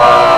Bye.